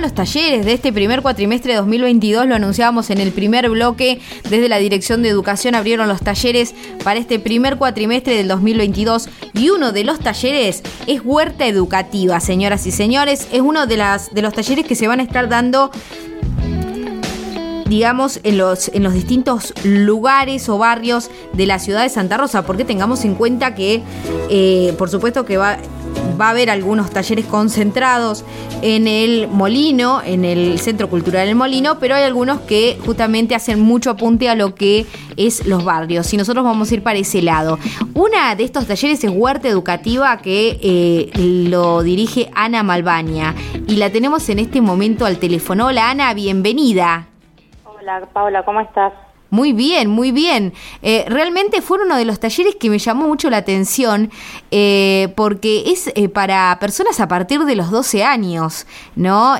Los talleres de este primer cuatrimestre de 2022 lo anunciábamos en el primer bloque. Desde la Dirección de Educación abrieron los talleres para este primer cuatrimestre del 2022 y uno de los talleres es huerta educativa, señoras y señores. Es uno de, de los talleres que se van a estar dando digamos, en los, en los distintos lugares o barrios de la ciudad de Santa Rosa, porque tengamos en cuenta que, eh, por supuesto que va, va a haber algunos talleres concentrados en el Molino, en el Centro Cultural del Molino, pero hay algunos que justamente hacen mucho apunte a lo que es los barrios y nosotros vamos a ir para ese lado. Una de estos talleres es Huerta Educativa que eh, lo dirige Ana Malvaña y la tenemos en este momento al teléfono. Hola Ana, bienvenida. Hola Paula, ¿cómo estás? Muy bien, muy bien. Eh, realmente fue uno de los talleres que me llamó mucho la atención eh, porque es eh, para personas a partir de los 12 años, ¿no?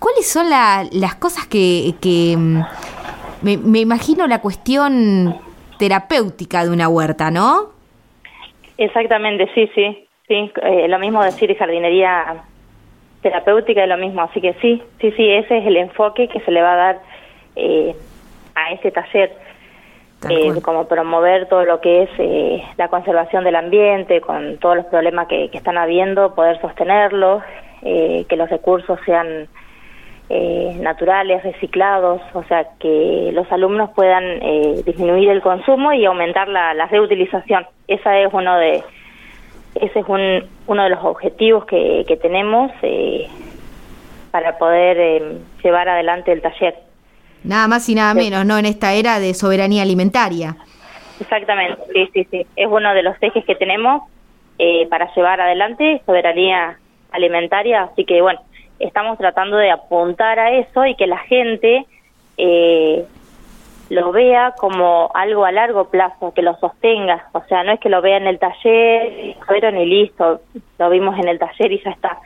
¿Cuáles son las cosas que... Mm, me, imagino la cuestión terapéutica de una huerta, ¿no? Exactamente, sí, sí. sí lo mismo decir jardinería terapéutica es lo mismo, así que sí, sí, sí, ese es el enfoque que se le va a dar a ese taller, eh, como promover todo lo que es eh, la conservación del ambiente, con todos los problemas que, están habiendo, poder sostenerlos, eh, que los recursos sean naturales, reciclados, o sea, que los alumnos puedan disminuir el consumo y aumentar la, reutilización. Esa es uno de ese es un, uno de los objetivos que, que tenemos para poder llevar adelante el taller. Nada más y nada menos, ¿no? En esta era de soberanía alimentaria. Exactamente, sí, sí, sí. Es uno de los ejes que tenemos eh, para llevar adelante soberanía alimentaria, así que bueno, estamos tratando de apuntar a eso y que la gente eh, lo vea como algo a largo plazo, que lo sostenga, o sea, no es que lo vea en el taller, fueron y listo, lo vimos en el taller y ya está.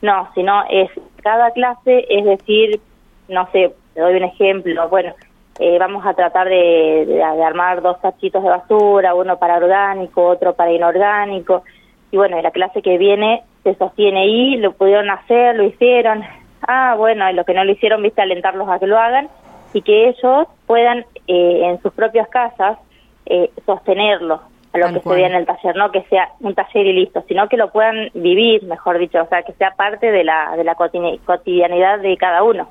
No, sino es cada clase, es decir, no sé, te doy un ejemplo, bueno, eh, vamos a tratar de, armar dos tachitos de basura, uno para orgánico, otro para inorgánico, y bueno, en la clase que viene se sostiene ahí, lo pudieron hacer, lo hicieron, ah, bueno, y los que no lo hicieron, viste, alentarlos a que lo hagan, y que ellos puedan eh, en sus propias casas eh, sostenerlo a lo que se ve en el taller, no que sea un taller y listo, sino que lo puedan vivir, mejor dicho, o sea, que sea parte de la, de la cotidianidad de cada uno.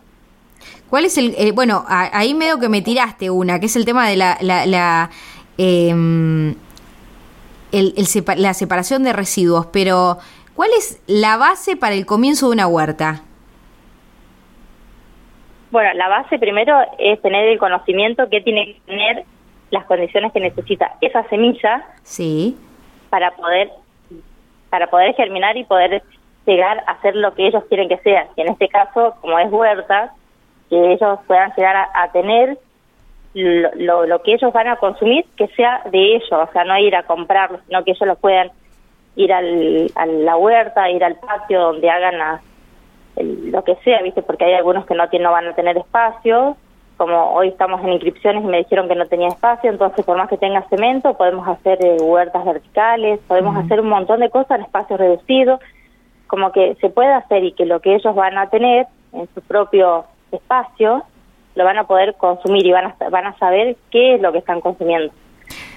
¿Cuál es el, eh, bueno, ahí medio que me tiraste una, que es el tema de la, la, em, el, la separación de residuos, pero ¿cuál es la base para el comienzo de una huerta? Bueno, la base primero es tener el conocimiento que tiene que tener las condiciones que necesita esa semilla sí. para poder para poder germinar y poder llegar a hacer lo que ellos quieren que sea. Y en este caso, como es huerta, que ellos puedan llegar a, tener lo, lo, que ellos van a consumir, que sea de ellos, o sea, no ir a comprarlo, sino que ellos lo puedan ir al, a la huerta, ir al patio donde hagan lo que sea, ¿viste? Porque hay algunos que no, tienen, no van a tener espacio, como hoy estamos en inscripciones y me dijeron que no tenía espacio, entonces por más que tenga cemento, podemos hacer eh, huertas verticales, podemos hacer un montón de cosas en espacios reducidos, como que se puede hacer y que lo que ellos van a tener en su propio espacio, lo van a poder consumir y van a, van a saber qué es lo que están consumiendo.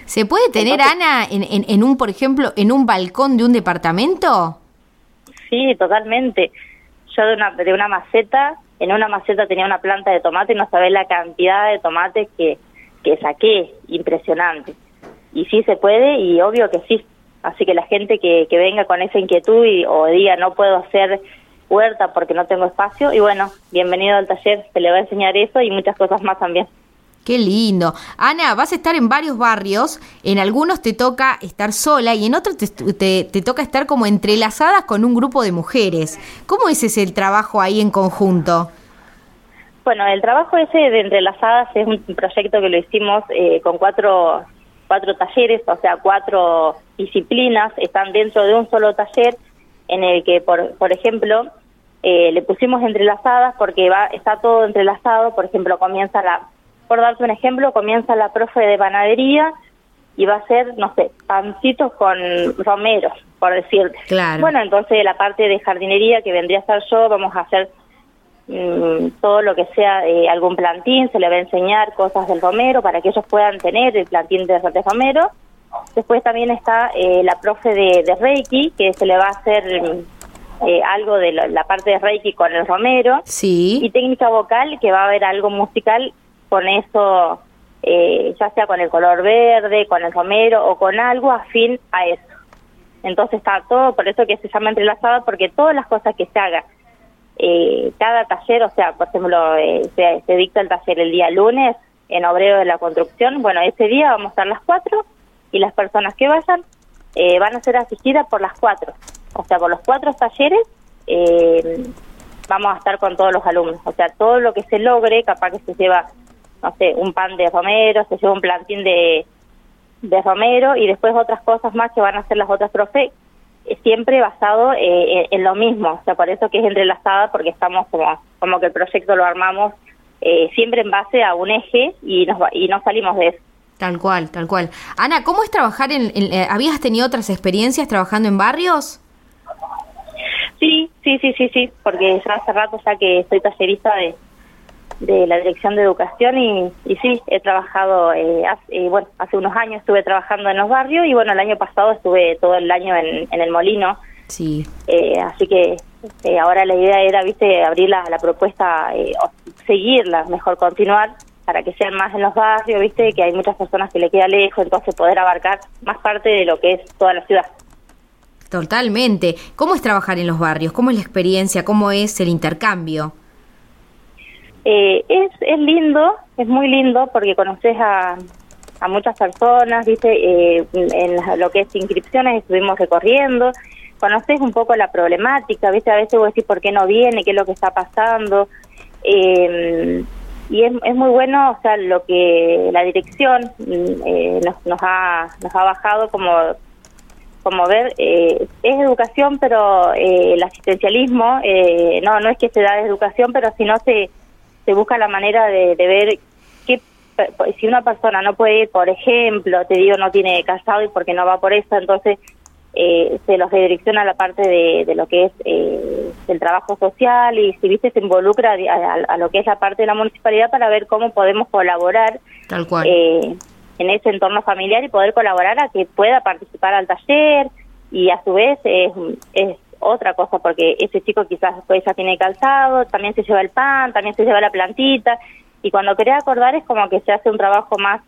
¿Se puede tener, Ana, en, en, un, por ejemplo, en un balcón de un departamento? Sí, totalmente. Yo de una, de una maceta, en una maceta tenía una planta de tomate y no sabés la cantidad de tomates que, que saqué, impresionante. Y sí se puede y obvio que sí. Así que la gente que, que venga con esa inquietud y, o diga no puedo hacer huerta porque no tengo espacio y bueno, bienvenido al taller, se le va a enseñar eso y muchas cosas más también. Qué lindo. Ana, vas a estar en varios barrios, en algunos te toca estar sola y en otros te, te, toca estar como entrelazadas con un grupo de mujeres. ¿Cómo es ese el trabajo ahí en conjunto? Bueno, el trabajo ese de entrelazadas es un proyecto que lo hicimos eh, con cuatro, cuatro talleres, o sea, cuatro disciplinas, están dentro de un solo taller en el que, por, por ejemplo, eh, le pusimos entrelazadas porque va está todo entrelazado, por ejemplo, comienza la, por darte un ejemplo, comienza la profe de panadería y va a ser, no sé, pancitos con romeros, por decirte. Claro. Bueno, entonces la parte de jardinería que vendría a ser yo, vamos a hacer mm, todo lo que sea eh, algún plantín, se le va a enseñar cosas del romero para que ellos puedan tener el plantín de, de romero. Después también está eh, la profe de, Reiki, que se le va a hacer eh, algo de la, parte de Reiki con el romero. Sí. Y técnica vocal, que va a haber algo musical con eso, ya sea con el color verde, con el romero o con algo afín a eso. Entonces está todo, por eso que se llama entrelazado, porque todas las cosas que se hagan eh, cada taller, o sea, por ejemplo, eh, se, dicta el taller el día lunes en Obrero de la Construcción, bueno, ese día vamos a estar las cuatro y las personas que vayan eh, van a ser asistidas por las cuatro, o sea, por los cuatro talleres eh, vamos a estar con todos los alumnos, o sea, todo lo que se logre, capaz que se lleva, no sé, un pan de romero, se lleva un plantín de, de romero y después otras cosas más que van a hacer las otras profes siempre basado eh, en lo mismo, o sea, por eso que es entrelazada, porque estamos como, como que el proyecto lo armamos eh, siempre en base a un eje y, nos, y no salimos de eso. Tal cual, tal cual. Ana, ¿cómo es trabajar en, eh, ¿Habías tenido otras experiencias trabajando en barrios? Sí, sí, sí, sí, sí, porque ya hace rato ya que soy tallerista de, de la Dirección de Educación y, y sí, he trabajado, eh, hace, eh, bueno, hace unos años estuve trabajando en los barrios y bueno, el año pasado estuve todo el año en, en el Molino. Sí. Eh, así que eh, ahora la idea era, viste, abrir la, la propuesta, o seguirla, mejor continuar para que sean más en los barrios, viste, que hay muchas personas que le queda lejos, entonces poder abarcar más parte de lo que es toda la ciudad. Totalmente. ¿Cómo es trabajar en los barrios? ¿Cómo es la experiencia? ¿Cómo es el intercambio? Eh, es, es lindo, es muy lindo porque conoces a, a muchas personas, viste, eh, en lo que es inscripciones estuvimos recorriendo, conoces un poco la problemática, viste, a veces vos decís por qué no viene, qué es lo que está pasando, eh, y es, es muy bueno, o sea, lo que la dirección mm, nos, nos, ha, nos ha bajado como como ver, es educación, pero el asistencialismo, no no es que se da educación, pero si no se se busca la manera de, ver qué si una persona no puede ir, por ejemplo, te digo, no tiene casado y porque no va por eso, entonces eh, se los redirecciona a la parte de, de lo que es eh, el trabajo social y si viste se involucra a, lo que es la parte de la municipalidad para ver cómo podemos colaborar Tal cual. Eh, en ese entorno familiar y poder colaborar a que pueda participar al taller y a su vez es, es otra cosa, porque ese chico quizás después ya tiene calzado, también se lleva el pan, también se lleva la plantita, y cuando querés acordar es como que se hace un trabajo más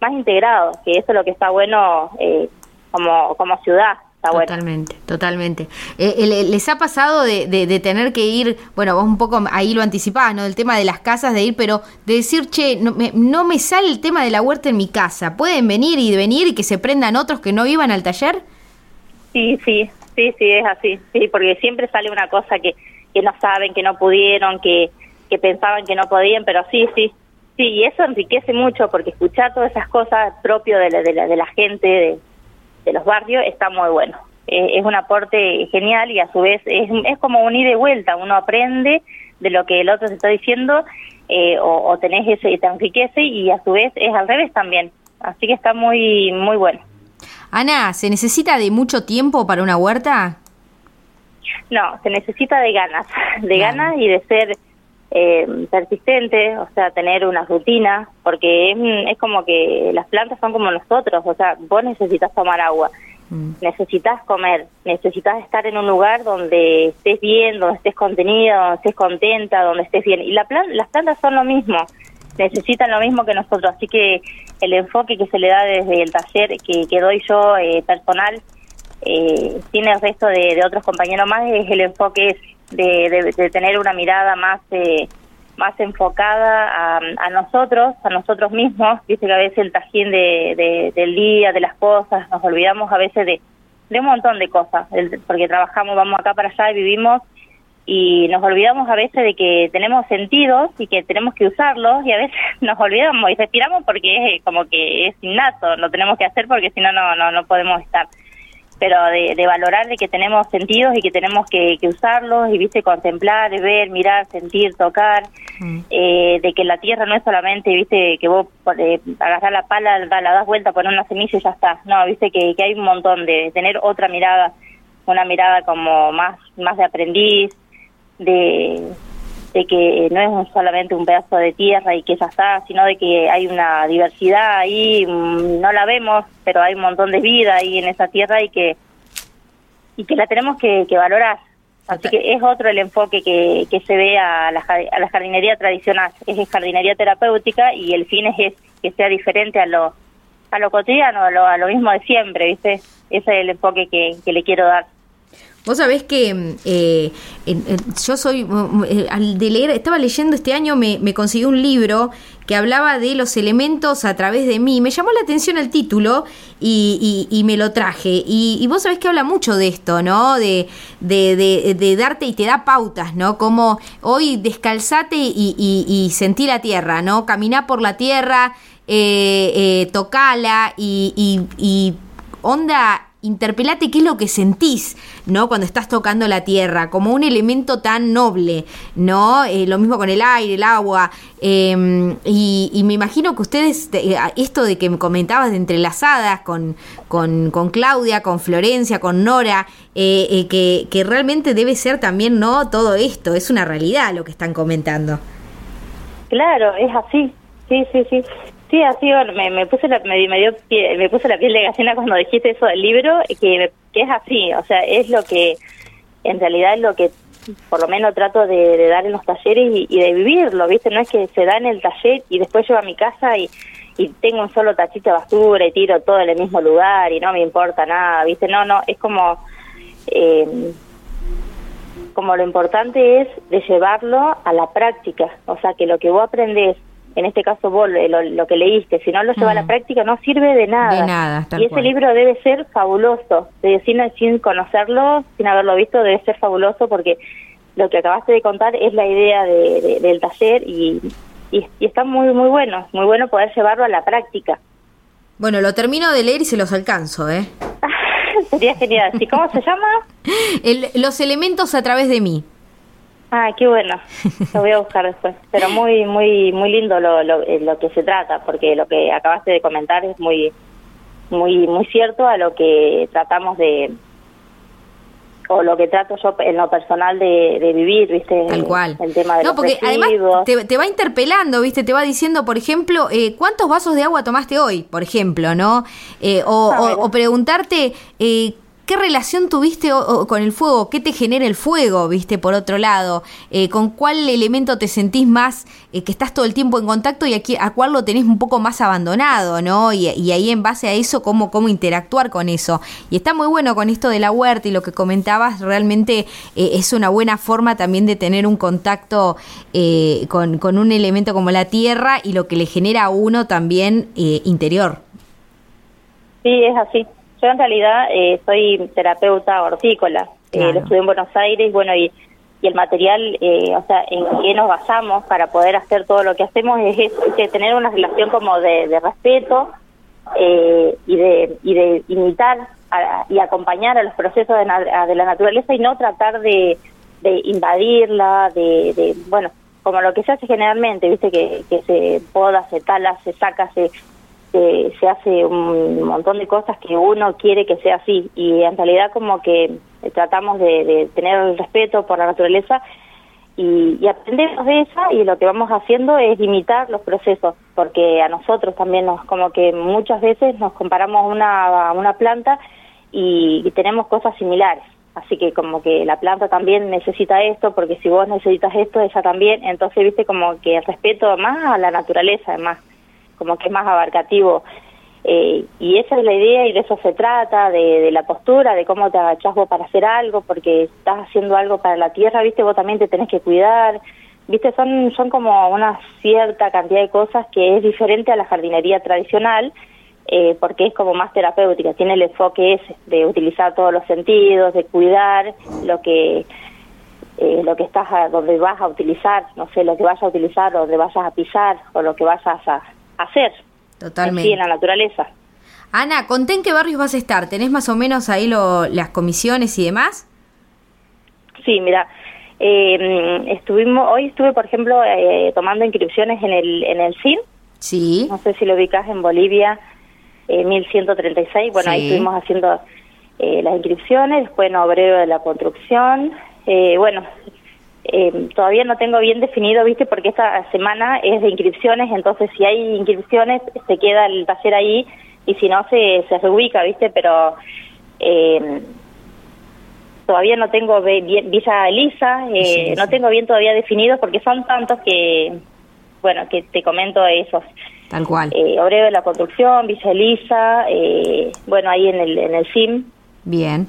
más integrado, que eso es lo que está bueno eh, como, como ciudad. Está totalmente, totalmente. Eh, ¿Les ha pasado de, de, tener que ir, bueno, vos un poco ahí lo anticipabas, ¿no? Del tema de las casas, de ir, pero de decir, che, no me, no me sale el tema de la huerta en mi casa, ¿pueden venir y venir y que se prendan otros que no vivan al taller? Sí, sí, Sí, sí, es así, sí, porque siempre sale una cosa que, que no saben, que no pudieron, que, que pensaban que no podían, pero sí, sí, sí, y eso enriquece mucho porque escuchar todas esas cosas propio de la, de la, de la gente, de, de los barrios, está muy bueno. Eh, es un aporte genial y a su vez es, es como un ida y vuelta, uno aprende de lo que el otro se está diciendo eh, o, o tenés ese y te enriquece y a su vez es al revés también. Así que está muy, muy bueno. Ana, ¿se necesita de mucho tiempo para una huerta? No, se necesita de ganas, de ganas y de ser eh, persistente, o sea, tener una rutina, porque es, es, como que las plantas son como nosotros, o sea, vos necesitas tomar agua, mm. necesitas comer, necesitas estar en un lugar donde estés bien, donde estés contenida, donde estés contenta, donde estés bien. Y la las plantas son lo mismo, necesitan lo mismo que nosotros, así que el enfoque que se le da desde el taller que, que doy yo eh, personal, eh, tiene el resto de, otros compañeros más, es el enfoque de, de, tener una mirada más eh, más enfocada a, a, nosotros, a nosotros mismos, dice que a veces el tajín de, del día, de las cosas, nos olvidamos a veces de, un montón de cosas, porque trabajamos, vamos acá para allá y vivimos y nos olvidamos a veces de que tenemos sentidos y que tenemos que usarlos y a veces nos olvidamos y respiramos porque es como que es innato, lo tenemos que hacer porque si no, no, no podemos estar. Pero de, valorar de que tenemos sentidos y que tenemos que, usarlos y, viste, contemplar, ver, mirar, sentir, tocar, mm. eh, de que la tierra no es solamente, viste, que vos eh, agarrás la pala, la, das vuelta, poner una semilla y ya está. No, viste, que, que hay un montón de tener otra mirada, una mirada como más, más de aprendiz, de, de que no es solamente un pedazo de tierra y que ya está, sino de que hay una diversidad ahí, mm, no la vemos, pero hay un montón de vida ahí en esa tierra y que y que la tenemos que, valorar. Así que es otro el enfoque que, que se ve a la, a la jardinería tradicional, es jardinería terapéutica y el fin es que sea diferente a lo, a lo cotidiano, a lo, a lo mismo de siempre, ¿viste? Ese es el enfoque que, que le quiero dar. Vos sabés que mm, eh, yo soy, mm, mm, eh, al de leer, estaba leyendo este año, me, me, conseguí un libro que hablaba de los elementos a través de mí. Me llamó la atención el título y, y, me lo traje. Y, vos sabés que habla mucho de esto, ¿no? De, de, de, darte y te da pautas, ¿no? Como hoy descalzate y, y, sentí la tierra, ¿no? Caminá por la tierra, eh, eh, tocala y, y onda interpelate qué es lo que sentís, ¿no? Cuando estás tocando la tierra, como un elemento tan noble, ¿no? Eh, lo mismo con el aire, el agua. Em, y, me imagino que ustedes, eh, esto de que me comentabas de entrelazadas con, con, con Claudia, con Florencia, con Nora, eh, que, que realmente debe ser también, ¿no? Todo esto, es una realidad lo que están comentando. Claro, es así. Sí, sí, sí. Sí, así me, me puse la me, dio me puse la piel de gallina cuando dijiste eso del libro que, que es así, o sea, es lo que en realidad es lo que por lo menos trato de, dar en los talleres y, de vivirlo, ¿viste? No es que se da en el taller y después llevo a mi casa y, y tengo un solo tachito de basura y tiro todo en el mismo lugar y no me importa nada, ¿viste? No, no, es como eh, como lo importante es de llevarlo a la práctica, o sea, que lo que vos aprendés en este caso vos lo, que leíste, si no lo lleva a la práctica no sirve de nada. De nada y ese libro debe ser fabuloso, de, sin, sin conocerlo, sin haberlo visto, debe ser fabuloso porque lo que acabaste de contar es la idea de, del taller y, y, está muy, muy bueno, muy bueno poder llevarlo a la práctica. Bueno, lo termino de leer y se los alcanzo, ¿eh? Sería genial. ¿Y cómo se llama? los elementos a través de mí. Ah, qué bueno. Lo voy a buscar después. Pero muy, muy, muy lindo lo, lo, eh, lo, que se trata, porque lo que acabaste de comentar es muy, muy, muy cierto a lo que tratamos de, o lo que trato yo en lo personal de, de vivir, ¿viste? Tal cual. El tema de no, porque además te, va interpelando, ¿viste? Te va diciendo, por ejemplo, eh, ¿cuántos vasos de agua tomaste hoy? Por ejemplo, ¿no? Eh, o, ah, o, o, preguntarte, eh, ¿Qué relación tuviste con el fuego? ¿Qué te genera el fuego, viste, por otro lado? Eh, ¿Con cuál elemento te sentís más, eh, que estás todo el tiempo en contacto y aquí, a cuál lo tenés un poco más abandonado, ¿no? Y, ahí en base a eso, cómo, cómo interactuar con eso. Y está muy bueno con esto de la huerta y lo que comentabas, realmente eh, es una buena forma también de tener un contacto con, con un elemento como la tierra y lo que le genera a uno también interior. Sí, es así. Yo en realidad eh, soy terapeuta hortícola, eh, lo estudié en Buenos Aires, bueno, y, y el material, eh, o sea, en qué nos basamos para poder hacer todo lo que hacemos es, tener una relación como de, respeto eh, y, de, y de imitar y acompañar a los procesos de, de, la naturaleza y no tratar de, de invadirla, de, de, bueno, como lo que se hace generalmente, viste que, que se poda, se tala, se saca, se se hace un montón de cosas que uno quiere que sea así. Y en realidad como que tratamos de, tener el respeto por la naturaleza y, y, aprendemos de esa y lo que vamos haciendo es imitar los procesos porque a nosotros también nos como que muchas veces nos comparamos una una planta y, tenemos cosas similares. Así que como que la planta también necesita esto porque si vos necesitas esto ella también. Entonces viste como que respeto más a la naturaleza además como que es más abarcativo. Eh, y esa es la idea y de eso se trata, de, la postura, de cómo te agachás vos para hacer algo, porque estás haciendo algo para la tierra, viste, vos también te tenés que cuidar, viste, son, son como una cierta cantidad de cosas que es diferente a la jardinería tradicional, eh, porque es como más terapéutica, tiene el enfoque ese de utilizar todos los sentidos, de cuidar lo que eh, lo que estás a, donde vas a utilizar, no sé, lo que vayas a utilizar, donde vayas a pisar o lo que vayas a, hacer. Totalmente. en la naturaleza. Ana, conté en qué barrios vas a estar. ¿Tenés más o menos ahí lo, las comisiones y demás? Sí, mira, eh, estuvimos, hoy estuve, por ejemplo, eh, tomando inscripciones en el, en el CIN. Sí. No sé si lo ubicas en Bolivia, eh, 1136. Bueno, ahí estuvimos haciendo eh, las inscripciones, después en Obrero de la Construcción. Eh, bueno, eh, todavía no tengo bien definido, ¿viste? Porque esta semana es de inscripciones, entonces si hay inscripciones se queda el taller ahí y si no se, se reubica, ¿viste? Pero eh, todavía no tengo bien, Villa Elisa, eh, no tengo bien todavía definidos porque son tantos que, bueno, que te comento esos. Tal cual. Eh, Obrero de la Construcción, Villa Elisa, eh, bueno, ahí en el, en el CIM. Bien.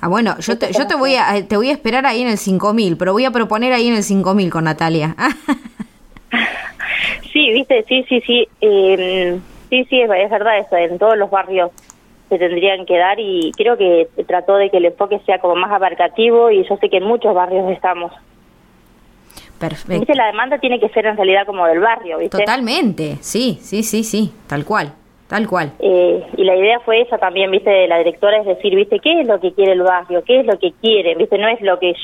Ah, bueno, yo te, yo te voy a te voy a esperar ahí en el 5000, pero voy a proponer ahí en el 5000 con Natalia. sí, viste, sí, sí, sí. Eh, sí, sí, es, es verdad eso, en todos los barrios se tendrían que dar y creo que trató de que el enfoque sea como más abarcativo y yo sé que en muchos barrios estamos. Perfecto. La demanda tiene que ser en realidad como del barrio, ¿viste? Totalmente, sí, sí, sí, sí, tal cual, tal cual. Eh, y la idea fue esa también, ¿viste? De la directora, es decir, ¿viste? ¿Qué es lo que quiere el barrio? ¿Qué es lo que quiere? ¿Viste? No es lo que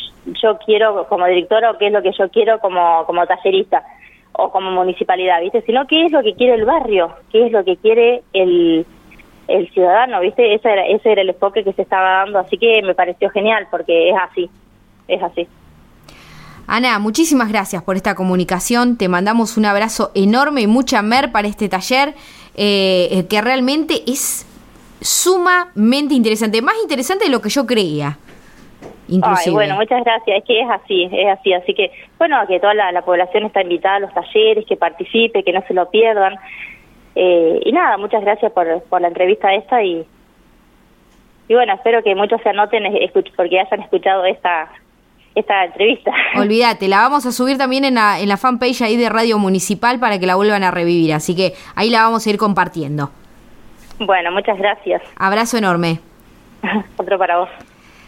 yo quiero como directora o qué es lo que yo quiero como, como tallerista o como municipalidad, ¿viste? Sino qué es lo que quiere el barrio, qué es lo que quiere el el ciudadano, ¿viste? Ese era, ese era el enfoque que se estaba dando, así que me pareció genial porque es así, es así. Ana, muchísimas gracias por esta comunicación, te mandamos un abrazo enorme y mucha mer para este taller, eh, que realmente es sumamente interesante, más interesante de lo que yo creía. Ay, bueno, muchas gracias. Es que es así, es así. Así que, bueno, que toda la población está invitada a los talleres, que participe, que no se lo pierdan. Eh, y nada, muchas gracias por, por la entrevista esta y, y bueno, espero que muchos se anoten porque hayan escuchado esta esta entrevista. Olvídate, la vamos a subir también en la, en la fanpage ahí de Radio Municipal para que la vuelvan a revivir, así que ahí la vamos a ir compartiendo. Bueno, muchas gracias. Abrazo enorme. Otro para vos.